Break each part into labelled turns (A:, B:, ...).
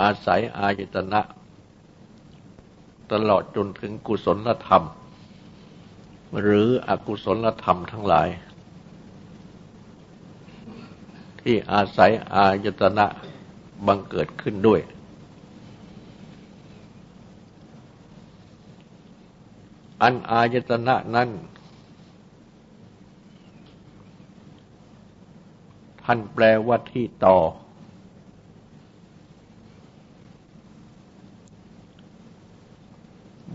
A: อาศัยอายตนะ ตลอดจนถึงกุศลธรรม หรืออกุศลธรรมทั้งหลาย ที่อาศัยอายตนะบังเกิดขึ้นด้วย อันอายตนะนั้นท่านแปลว่าที่ต่อ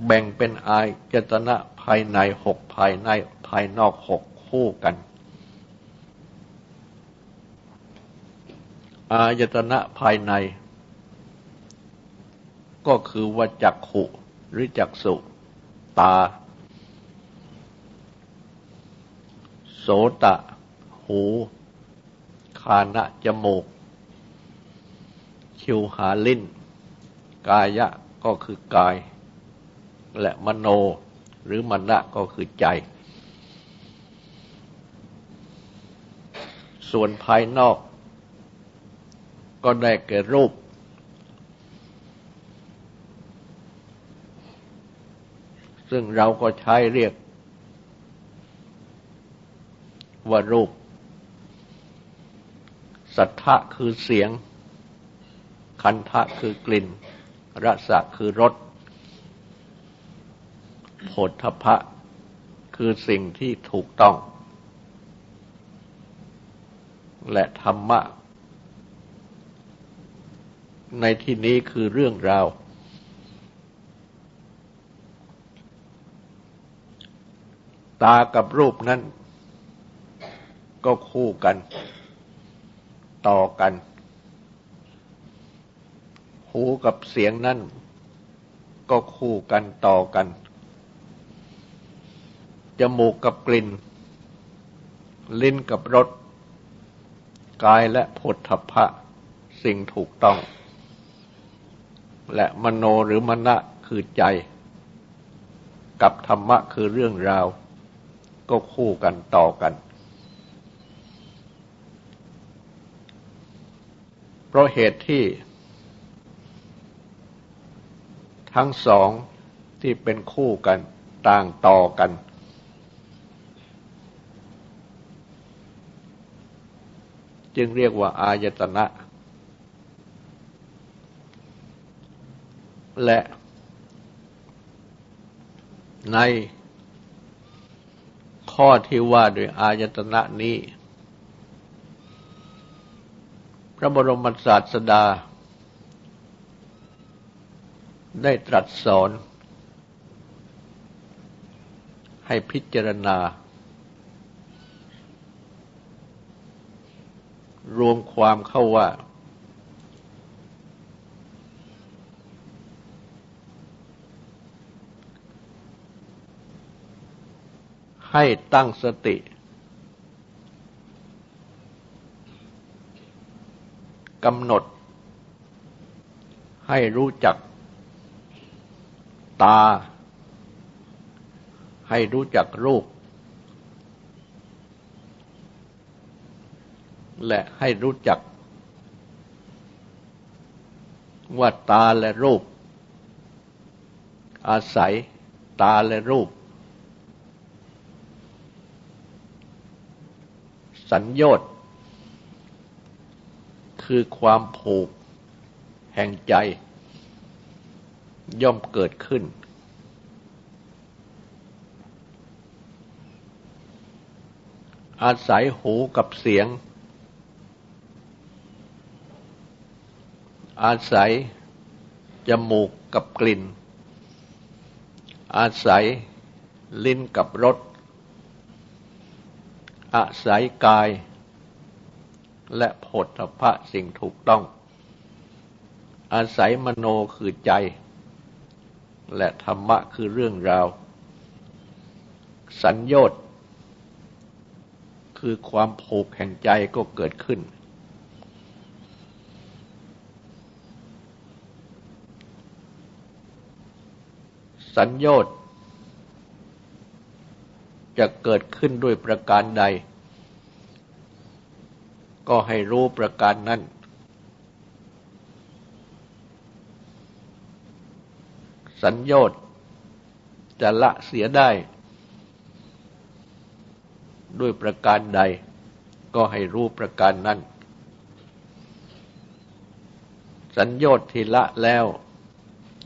A: แบ่งเป็นอายจตนะภายในหกภายในภายนอกหกคู่กัน อายตนะภายใน ก็คือว่าจักขุหรือจักสุตา โสตะ หูคานะจมูก คิวหาลิ้น กายะก็คือกาย และมโน หรือมณะก็คือใจ ส่วนภายนอก ก็ได้แก่รูป ซึ่งเราก็ใช้เรียก ว่ารูป สัทธะคือเสียง คันทะคือกลิ่น รสะคือรส โผฏฐพะ คือสิ่งที่ถูกต้อง และธรรมะ ในที่นี้คือเรื่องราว ตากับรูปนั้น ก็คู่กัน ต่อกัน หูกับเสียงนั้นก็คู่กันต่อกัน จมูกกับกลิ่น ลิ้นกับรส กายและผลทพะ สิ่งถูกต้อง และมโนหรือมณะคือใจ กับธรรมะคือเรื่องราว ก็คู่กันต่อกัน เพราะเหตุที่ ทั้งสองที่เป็นคู่กันต่างต่อกัน จึงเรียกว่าอายตนะ และในข้อที่ว่าโดยอายตนะนี้ พระบรมศาสดา ได้ตรัสสอน ให้พิจารณา รวมความเข้าว่า ให้ตั้งสติ กำหนด ให้รู้จัก ตา ให้รู้จักรูป และให้รู้จัก ว่าตาและรูป อาศัยตาและรูป สัญญต์คือความผูกแห่งใจ ย่อมเกิดขึ้น อาศัยหูกับเสียง อาศัย จมูกกับกลิ่น อาศัยลิ้นกับรส อาศัยกาย และผลพระสิ่งถูกต้อง อาศัยมโนคือใจ และธรรมะคือเรื่องราว สัญญต์คือความผูกแห่งใจก็เกิดขึ้น สัญญต์จะเกิดขึ้นด้วยประการใด ก็ให้รู้ประการนั้น สัญญต์จะละเสียได้ ด้วยประการใด ก็ให้รู้ประการนั้น สัญญต์ที่ละแล้ว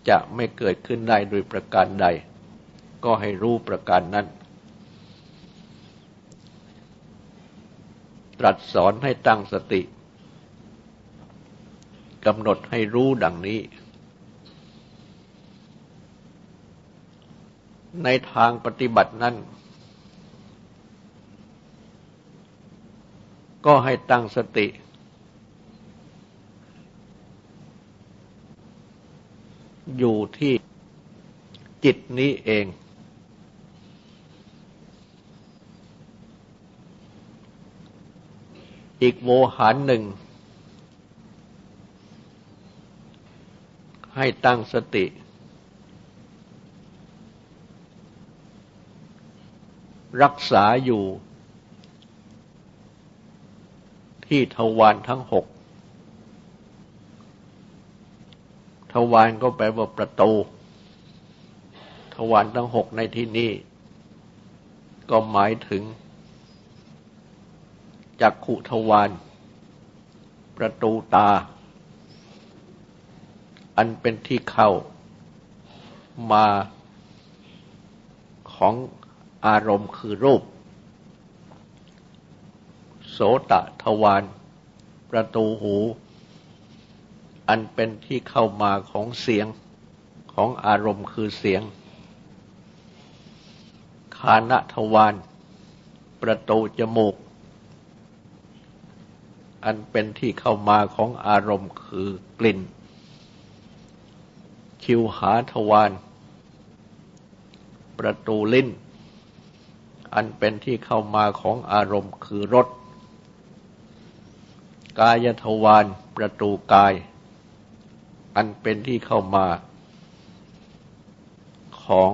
A: จะไม่เกิดขึ้นได้โดยประการใด ก็ให้รู้ประการนั้น ตรัสสอนให้ตั้งสติกำหนดให้รู้ดังนี้ ในทางปฏิบัตินั้น ก็ให้ตั้งสติ อยู่ที่จิตนี้เอง อีกโวหารหนึ่ง ให้ตั้งสติ รักษาอยู่ ที่ทวารทั้งหก ทวารก็แปลว่าประตู ทวารทั้งหกในที่นี้ ก็หมายถึงจักขุทวารประตูตา อันเป็นที่เข้ามาของอารมณ์คือรูป โสตทวารประตูหู อันเป็นที่เข้ามาของเสียงของอารมณ์คือเสียง คานทวารประตูจมูก อันเป็นที่เข้ามาของอารมณ์คือกลิ่นชิวหาทวารประตูลิ้น อันเป็นที่เข้ามาของอารมณ์คือรสกายทวารประตูกาย อันเป็นที่เข้ามาของ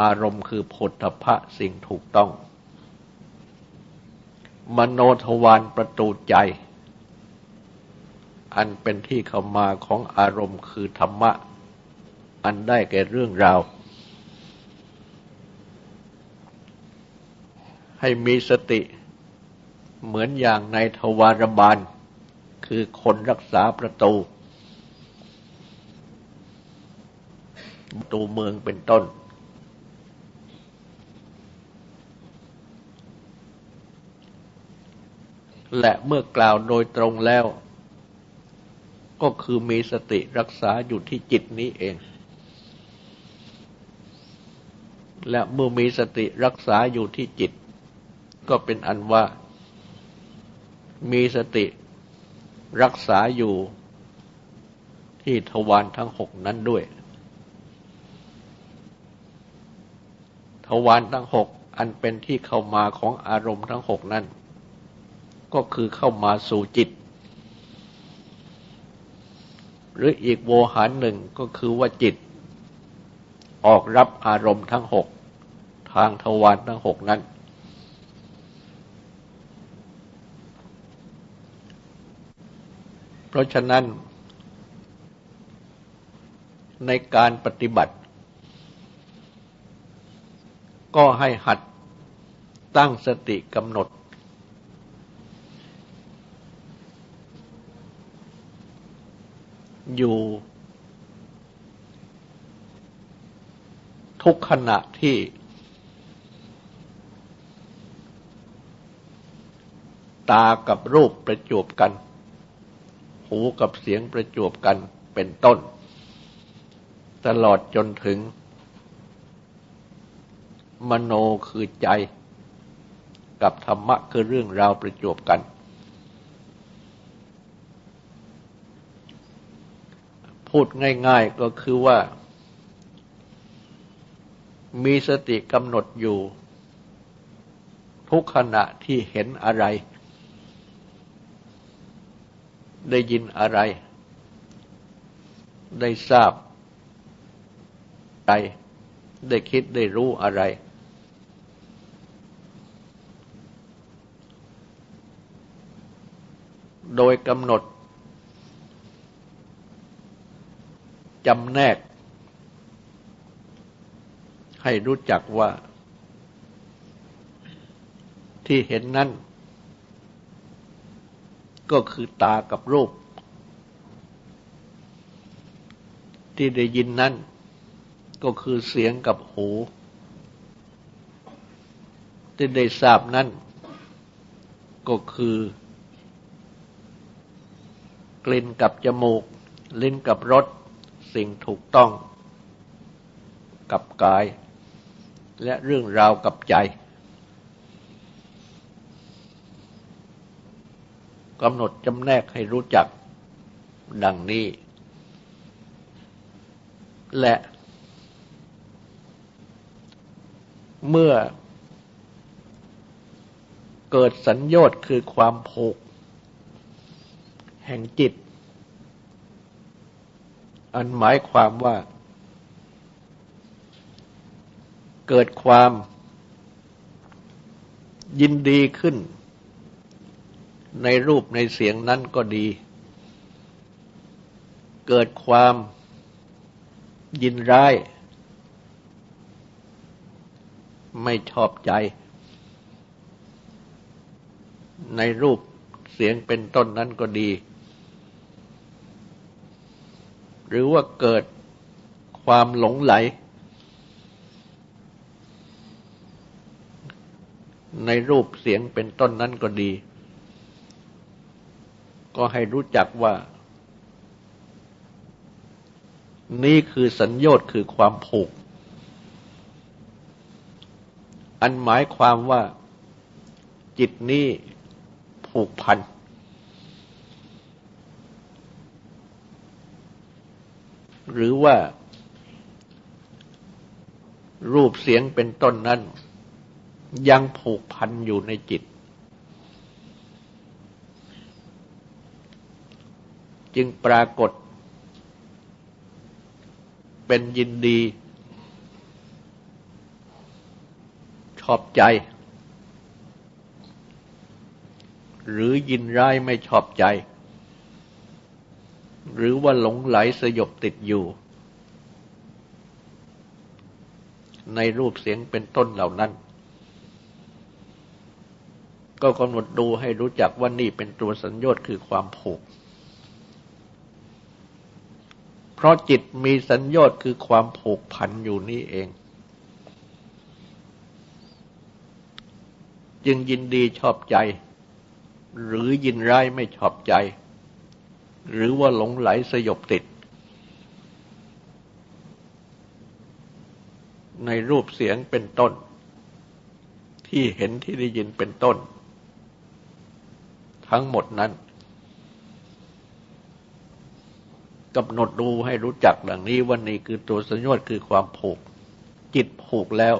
A: อารมณ์คือผลทพะสิ่งถูกต้อง มโนทวารประตูใจ อันเป็นที่เข้ามาของอารมณ์คือธรรมะ อันได้แก่เรื่องราว ให้มีสติเหมือนอย่างในทวารบาล คือคนรักษาประตู ประ ตูเมืองเป็นต้น และเมื่อกล่าวโดยตรงแล้ว ก็คือมีสติรักษาอยู่ที่จิตนี้เอง และเมื่อมีสติรักษาอยู่ที่จิต ก็เป็นอันว่า มีสติรักษาอยู่ที่ทวารทั้งหกนั้นด้วย วารทั้งหกอันเป็นที่เข้ามาของอารมณ์ทั้งหกนั้นก็คือเข้ามาสู่จิต หรืออีกโวหารหนึ่งก็คือว่าจิต ออกรับอารมณ์ทั้งหกทางทวารทั้งหกนั้น เพราะฉะนั้น ในการปฏิบัติ ก็ให้หัดตั้งสติกำหนด อยู่ ทุกขณะที่ตากับรูปประจวบกัน หูกับเสียงประจวบกันเป็นต้น ตลอดจนถึง มโนคือใจ กับธรรมะคือเรื่องราวประจวบกัน พูดง่าย ๆก็คือว่า มีสติกำหนดอยู่ ทุกขณะที่เห็นอะไร ได้ยินอะไร ได้ทราบอะไรได้คิดได้รู้อะไร โดยกำหนดจำแนก ให้รู้จักว่า ที่เห็นนั้น ก็คือตากับรูป ที่ได้ยินนั้น ก็คือเสียงกับหู ที่ได้ทราบนั้น ก็คือ กลิ่นกับจมูก ลิ้นกับรสสิ่งถูกต้องกับกาย และเรื่องราวกับใจกำหนดจำแนกให้รู้จักดังนี้ และ เมื่อเกิดสัญญาตคือความผูก แห่งจิต อันหมายความว่า เกิดความยินดีขึ้น ในรูปในเสียงนั้นก็ดี เกิดความยินร้าย ไม่ชอบใจ ในรูปเสียงเป็นต้นนั้นก็ดี หรือว่าเกิดความหลงไหล ในรูปเสียงเป็นต้นนั้นก็ดี ก็ให้รู้จักว่า นี่คือสัญญาตคือความผูก อันหมายความว่าจิตนี้ผูกพัน หรือว่า รูปเสียงเป็นต้นนั้น ยังผูกพันอยู่ในจิต จึงปรากฏ เป็นยินดี ชอบใจ หรือยินร้ายไม่ชอบใจ หรือว่าหลงไหลสยบติดอยู่ ในรูปเสียงเป็นต้นเหล่านั้น ก็กำหนดดูให้รู้จักว่านี่เป็นตัวสัญญาตคือความผูก เพราะจิตมีสัญญาตคือความผูกพันอยู่นี่เอง จึงยินดีชอบใจ หรือยินร้ายไม่ชอบใจ หรือว่าหลงไหลสยบติด ในรูปเสียงเป็นต้น ที่เห็นที่ได้ยินเป็นต้น ทั้งหมดนั้นกำหนดดูให้รู้จักดังนี้วันนี้คือตัวสัญญาคือความผูก จิตผูกแล้ว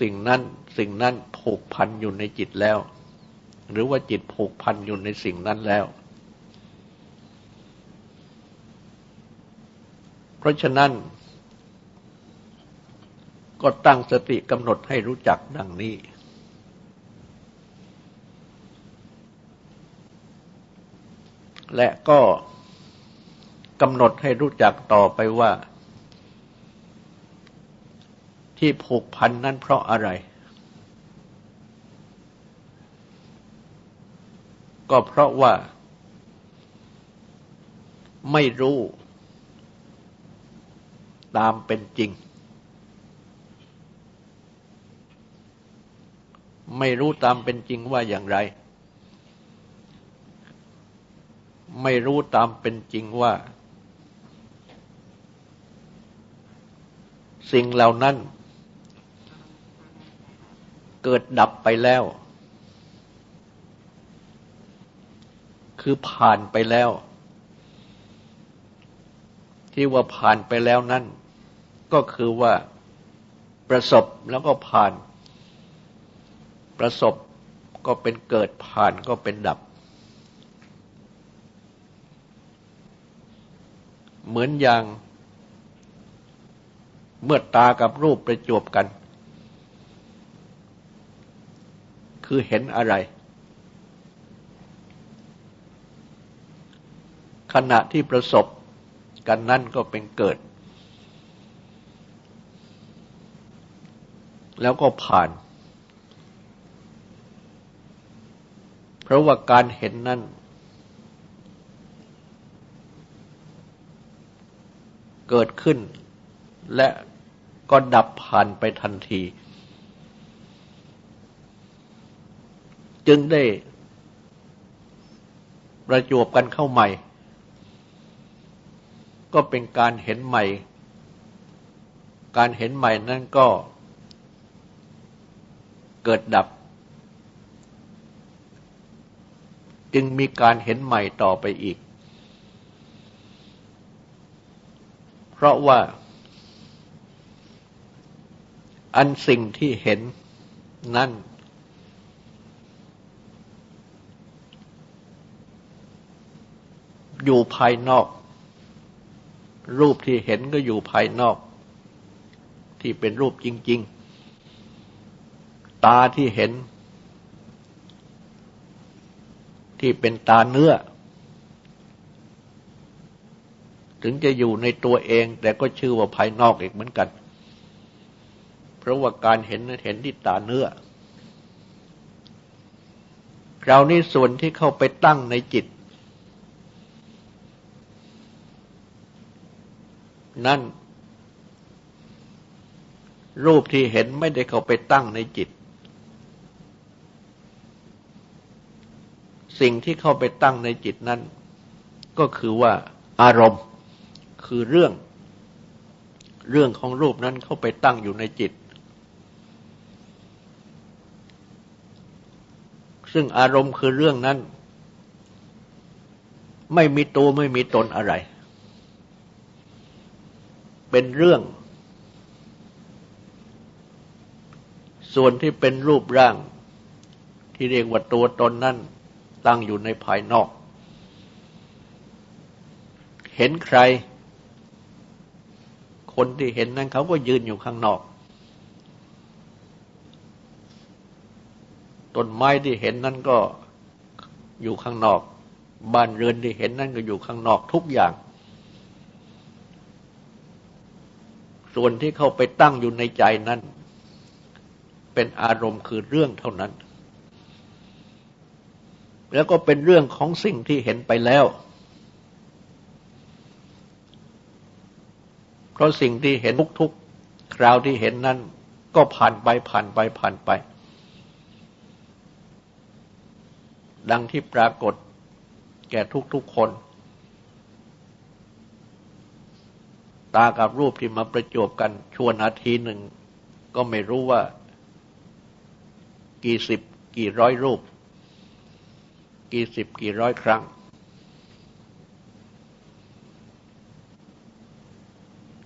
A: สิ่งนั้นสิ่งนั้นผูกพันอยู่ในจิตแล้ว หรือว่าจิตผูกพันอยู่ในสิ่งนั้นแล้ว เพราะฉะนั้น ก็ตั้งสติกำหนดให้รู้จักดังนี้ และก็กำหนดให้รู้จักต่อไปว่า ที่ผูกพันนั้นเพราะอะไร ก็เพราะว่า ไม่รู้ ตามเป็นจริง ไม่รู้ตามเป็นจริงว่าอย่างไร ไม่รู้ตามเป็นจริงว่า สิ่งเหล่านั้น เกิดดับไปแล้ว คือผ่านไปแล้ว ที่ว่าผ่านไปแล้วนั่น ก็คือว่าประสบแล้วก็ผ่าน ประสบก็เป็นเกิดผ่านก็เป็นดับ เหมือนอย่างเมื่อตากับรูปประจวบกัน คือเห็นอะไร ขณะที่ประสบกันนั่นก็เป็นเกิด แล้วก็ผ่าน เพราะว่าการเห็นนั้นเกิดขึ้น และก็ดับผ่านไปทันที จึงได้ประจวบกันเข้าใหม่ ก็เป็นการเห็นใหม่ การเห็นใหม่นั่นก็เกิดดับ จึงมีการเห็นใหม่ต่อไปอีก เพราะว่า อันสิ่งที่เห็นนั่นอยู่ภายนอก รูปที่เห็นก็อยู่ภายนอก ที่เป็นรูปจริง ๆ ตาที่เห็น ที่เป็นตาเนื้อ ถึงจะอยู่ในตัวเอง แต่ก็ชื่อว่าภายนอกอีกเหมือนกัน เพราะว่าการเห็นเห็นที่ตาเนื้อคราวนี้ส่วนที่เข้าไปตั้งในจิต นั่นรูปที่เห็นไม่ได้เข้าไปตั้งในจิต สิ่งที่เข้าไปตั้งในจิตนั้น ก็คือว่าอารมณ์คือเรื่อง เรื่องของรูปนั้นเข้าไปตั้งอยู่ในจิต ซึ่งอารมณ์คือเรื่องนั้น ไม่มีตัวไม่มีตนอะไร เป็นเรื่อง ส่วนที่เป็นรูปร่าง ที่เรียกว่าตัวตนนั้นตั้งอยู่ในภายนอก เห็นใคร คนที่เห็นนั้นเขาก็ยืนอยู่ข้างนอกต้นไม้ที่เห็นนั้นก็อยู่ข้างนอก บ้านเรือนที่เห็นนั้นก็อยู่ข้างนอกทุกอย่าง ส่วนที่เข้าไปตั้งอยู่ในใจนั้น เป็นอารมณ์คือเรื่องเท่านั้น แล้วก็เป็นเรื่องของสิ่งที่เห็นไปแล้ว เพราะสิ่งที่เห็นทุกๆคราวที่เห็นนั้น ก็ผ่านไปผ่านไปผ่านไป ดังที่ปรากฏแก่ทุกๆคน ตากับรูปที่มาประจบกันชวนนาทีหนึ่ง ก็ไม่รู้ว่า กี่สิบกี่ร้อยรูป กี่สิบกี่ร้อยครั้ง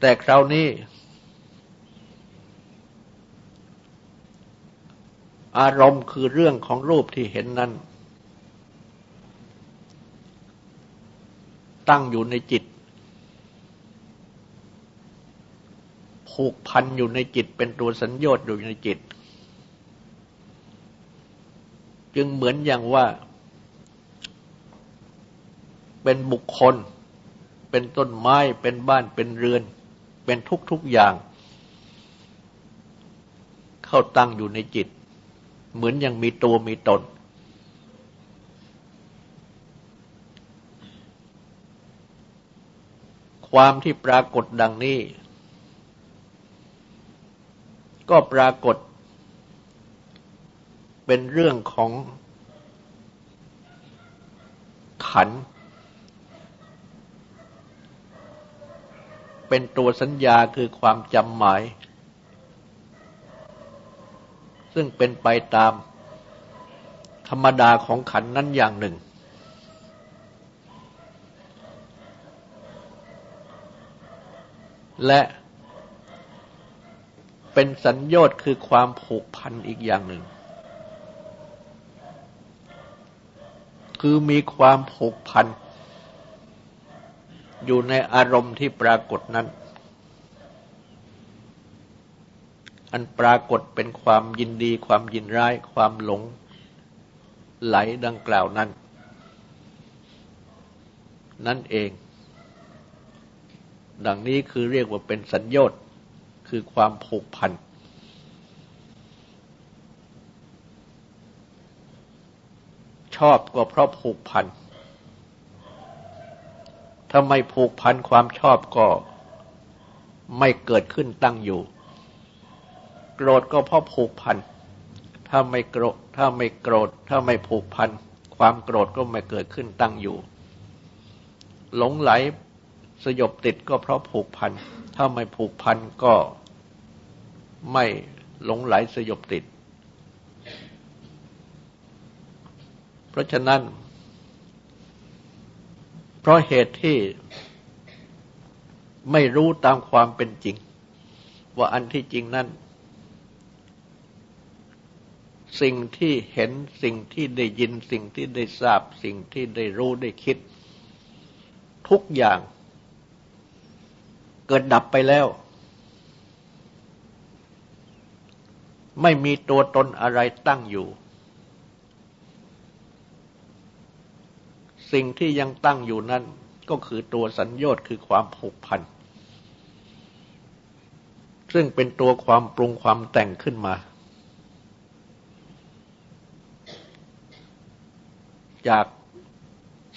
A: แต่คราวนี้ อารมณ์คือเรื่องของรูปที่เห็นนั้น ตั้งอยู่ในจิต ผูกพันอยู่ในจิตเป็นตัวสัญญาอยู่ในจิต จึงเหมือนอย่างว่า เป็นบุคคล เป็นต้นไม้เป็นบ้านเป็นเรือน เป็นทุกๆอย่าง เข้าตั้งอยู่ในจิต เหมือนอย่างมีตัวมีตนความที่ปรากฏดังนี้ ก็ปรากฏ เป็นเรื่องของขัน เป็นตัวสัญญาคือความจำหมาย ซึ่งเป็นไปตามธรรมดาของขันนั้นอย่างหนึ่งและ เป็นสัญญาตคือความผูกพันอีกอย่างหนึ่ง คือมีความผูกพัน อยู่ในอารมณ์ที่ปรากฏนั้น อันปรากฏเป็นความยินดี ความยินร้าย ความหลง ไหลดังกล่าวนั้น นั่นเอง ดังนี้คือเรียกว่าเป็นสัญญาต คือความผูกพัน ชอบก็เพราะผูกพันถ้าไม่ผูกพันความชอบก็ไม่เกิดขึ้นตั้งอยู่ โกรธก็เพราะผูกพัน ถ้าไม่โกรธ ถ้าไม่โกรธ ถ้าไม่ผูกพัน ความโกรธก็ไม่เกิดขึ้นตั้งอยู่ หลงไหลสยบติดก็เพราะผูกพัน ถ้าไม่ผูกพันก็ ไม่หลงไหลสยบติด เพราะฉะนั้น เพราะเหตุที่ไม่รู้ตามความเป็นจริง ว่าอันที่จริงนั้น สิ่งที่เห็นสิ่งที่ได้ยินสิ่งที่ได้ทราบ สิ่งที่ได้รู้ได้คิด ทุกอย่าง เกิดดับไปแล้ว ไม่มีตัวตนอะไรตั้งอยู่ สิ่งที่ยังตั้งอยู่นั้นก็คือตัวสัญญต์คือความผูกพัน ซึ่งเป็นตัวความปรุงความแต่งขึ้นมา จาก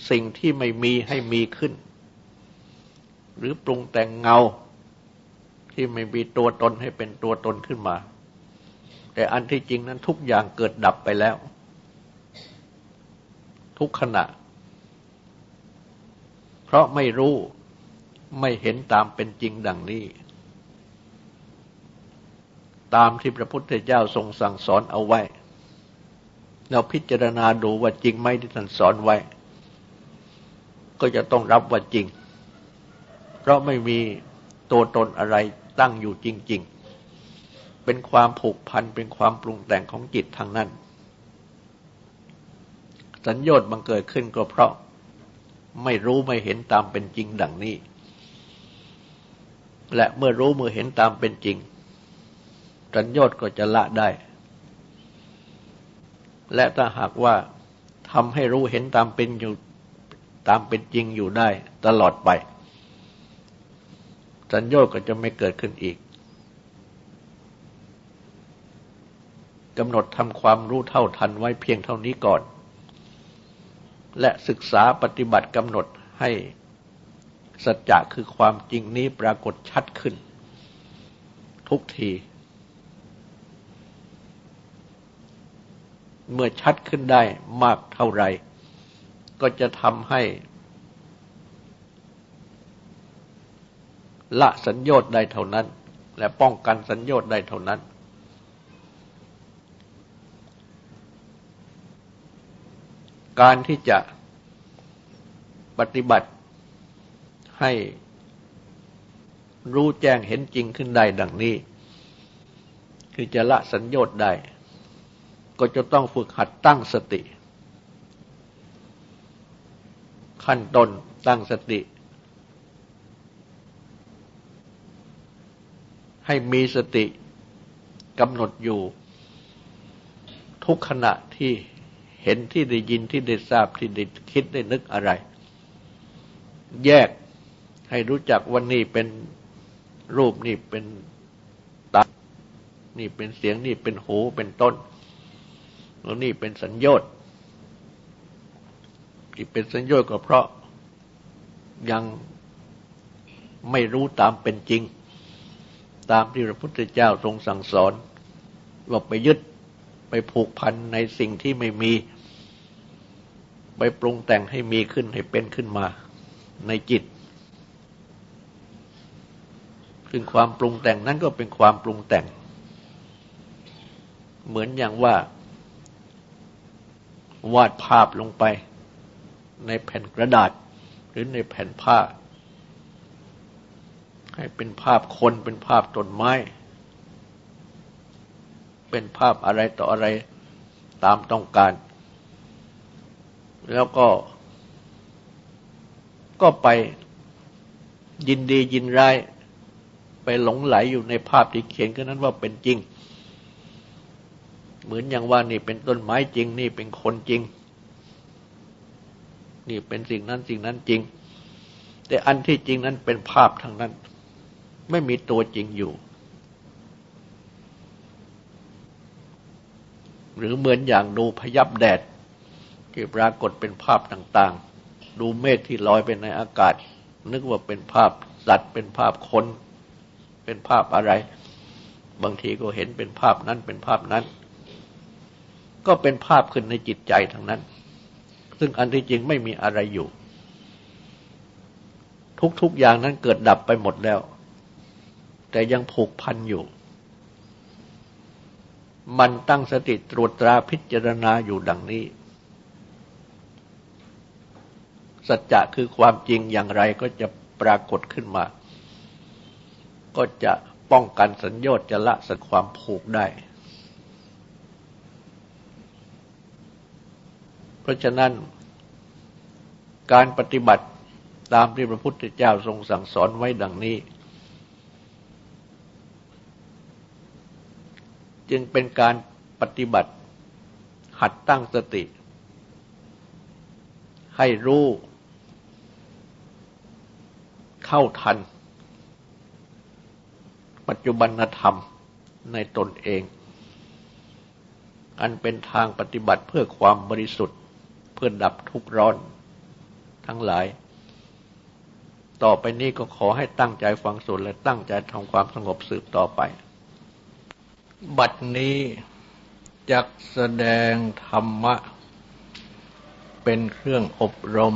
A: สิ่งที่ไม่มีให้มีขึ้น หรือปรุงแต่งเงาที่ไม่มีตัวตนให้เป็นตัวตนขึ้นมา แต่อันที่จริงนั้นทุกอย่างเกิดดับไปแล้ว ทุกขณะ เพราะไม่รู้ไม่เห็นตามเป็นจริงดังนี้ ตามที่พระพุทธเจ้าทรงสั่งสอนเอาไว้ เราพิจารณาดูว่าจริงไหมที่ท่านสอนไว้ ก็จะต้องรับว่าจริง เพราะไม่มีตัวตนอะไรตั้งอยู่จริง ๆ เป็นความผูกพันเป็นความปรุงแต่งของจิตทางนั้น สัญญาณบังเกิดขึ้นก็เพราะไม่รู้ไม่เห็นตามเป็นจริงดังนี้ และเมื่อรู้เมื่อเห็นตามเป็นจริง สัญญาก็จะละได้ และถ้าหากว่าทำให้รู้เห็นตามเป็นอยู่ตามเป็นจริงอยู่ได้ตลอดไป สัญญาก็จะไม่เกิดขึ้นอีก กำหนดทำความรู้เท่าทันไว้เพียงเท่านี้ก่อน และศึกษาปฏิบัติกำหนดให้สัจจะคือความจริงนี้ปรากฏชัดขึ้น ทุกที เมื่อชัดขึ้นได้มากเท่าไร ก็จะทำให้ ละสัญญาได้เท่านั้น และป้องกันสัญญาได้เท่านั้น การที่จะปฏิบัติให้รู้แจ้งเห็นจริงขึ้นได้ดังนี้ คือจะละสัญญาได้ ก็จะต้องฝึกหัดตั้งสติ ขั้นต้นตั้งสติ ให้มีสติกำหนดอยู่ ทุกขณะที่ เห็นที่ได้ยินที่ได้ทราบที่ได้คิดได้นึกอะไร แยกให้รู้จักว่านี่เป็นรูปนี่เป็นตา นี่เป็นเสียงนี่เป็นหูเป็นต้น แล้วนี่เป็นสัญญา์ที่เป็นสัญญา์ก็เพราะยังไม่รู้ตามเป็นจริง ตามที่พระพุทธเจ้าทรงสั่งสอนว่าไปยึดไปผูกพันในสิ่งที่ไม่มี ไปปรุงแต่งให้มีขึ้นให้เป็นขึ้นมาในจิต ซึ่งความปรุงแต่งนั้นก็เป็นความปรุงแต่ง เหมือนอย่างว่า วาดภาพลงไปในแผ่นกระดาษ หรือในแผ่นผ้า ให้เป็นภาพคนเป็นภาพต้นไม้ เป็นภาพอะไรต่ออะไรตามต้องการ แล้วก็ ก็ไปยินดียินร้าย ไปหลงไหลอยู่ในภาพที่เขียนก็นั้นว่าเป็นจริง เหมือนอย่างว่านี่เป็นต้นไม้จริง นี่เป็นคนจริง นี่เป็นสิ่งนั้นสิ่งนั้นจริง แต่อันที่จริงนั้นเป็นภาพทั้งนั้น ไม่มีตัวจริงอยู่ หรือเหมือนอย่างดูพยับแดด ที่ปรากฏเป็นภาพต่างๆ ดูเมฆที่ลอยไปในอากาศ นึกว่าเป็นภาพสัตว์เป็นภาพคน เป็นภาพอะไร บางทีก็เห็นเป็นภาพนั้นเป็นภาพนั้น ก็เป็นภาพขึ้นในจิตใจทั้งนั้น ซึ่งอันที่จริงไม่มีอะไรอยู่ ทุกๆอย่างนั้นเกิดดับไปหมดแล้ว แต่ยังผูกพันอยู่มันตั้งสติตรวจตราพิจารณาอยู่ดังนี้ สัจจะคือความจริงอย่างไรก็จะปรากฏขึ้นมา ก็จะป้องกันสัญญาจะละสัญความผูกได้ เพราะฉะนั้น การปฏิบัติตามที่พระพุทธเจ้าทรงสั่งสอนไว้ดังนี้ จึงเป็นการปฏิบัติหัดตั้งสติ ให้รู้ เข้าทัน ปัจจุบันธรรมในตนเอง อันเป็นทางปฏิบัติเพื่อความบริสุทธิ์เพื่อดับทุกข์ร้อนทั้งหลาย ต่อไปนี้ก็ขอให้ตั้งใจฟังสวดและตั้งใจทำความสงบสืบต่อไป บัดนี้จักแสดงธรรมะ เป็นเครื่องอบรม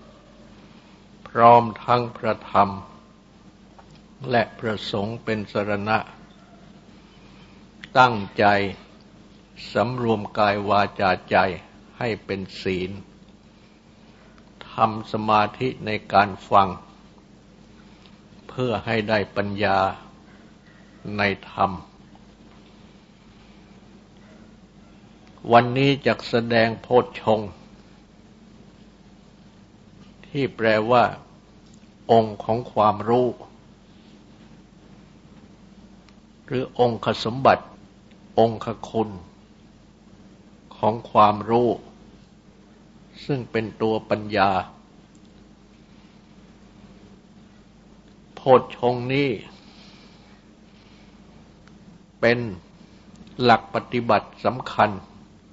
A: พร้อมทั้งพระธรรม และพระสงฆ์เป็นสรณะ ตั้งใจสำรวมกายวาจาใจให้เป็นศีลทำสมาธิในการฟัง เพื่อให้ได้ปัญญาในธรรม วันนี้จะแสดงโพชฌงค์ ที่แปลว่า องค์ของความรู้ หรือองค์สมบัติ องค์คุณ ของความรู้ ซึ่งเป็นตัวปัญญา โพชฌงนี้ เป็นหลักปฏิบัติสำคัญ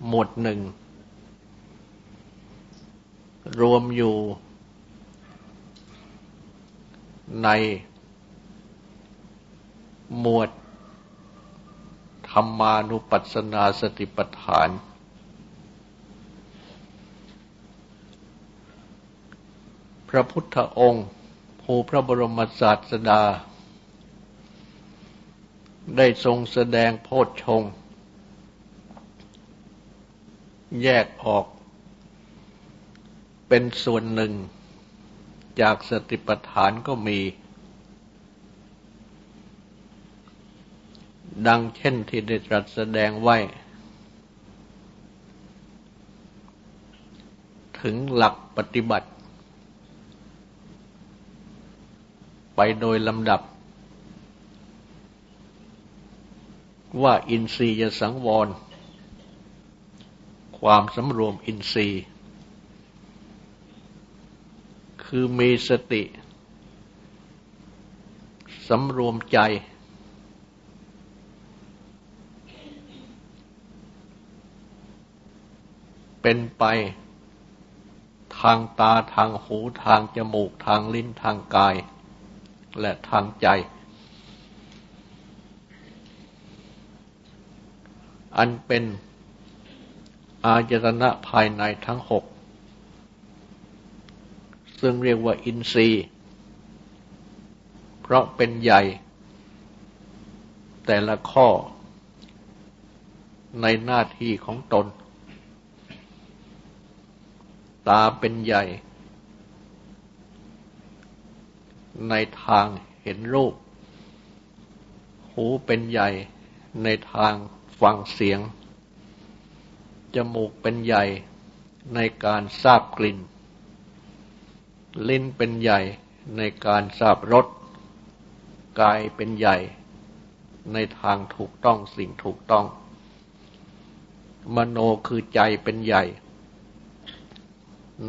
A: หมวดหนึ่งรวมอยู่ ในหมวดธรรมานุปัสสนาสติปัฏฐาน พระพุทธองค์ผู้พระบรมศาสดา ได้ทรงแสดงโพชฌงแยกออกเป็นส่วนหนึ่ง จากสติปัฏฐานก็มี ดังเช่นที่ได้ตรัสแสดงไว้ ถึงหลักปฏิบัติ ไปโดยลำดับ ว่าอินทรียสังวร ความสำรวมอินทรีย์ คือมีสติสำรวมใจ เป็นไป ทางตาทางหูทางจมูกทางลิ้นทางกาย และทางใจ อันเป็น อาจตนะภายในทั้งหก ซึ่งเรียกว่าอินทรีย์ เพราะเป็นใหญ่ แต่ละข้อ ในหน้าที่ของตน ตาเป็นใหญ่ ในทางเห็นรูป หูเป็นใหญ่ในทางฟังเสียง จมูกเป็นใหญ่ในการทราบกลิ่น ลิ้นเป็นใหญ่ในการทราบรสกายเป็นใหญ่ในทางถูกต้องสิ่งถูกต้อง มโนคือใจเป็นใหญ่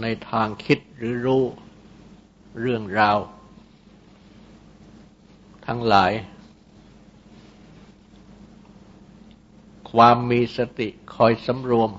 A: ในทางคิดหรือรู้เรื่องราว ทั้งหลาย ความมีสติคอยสำรวม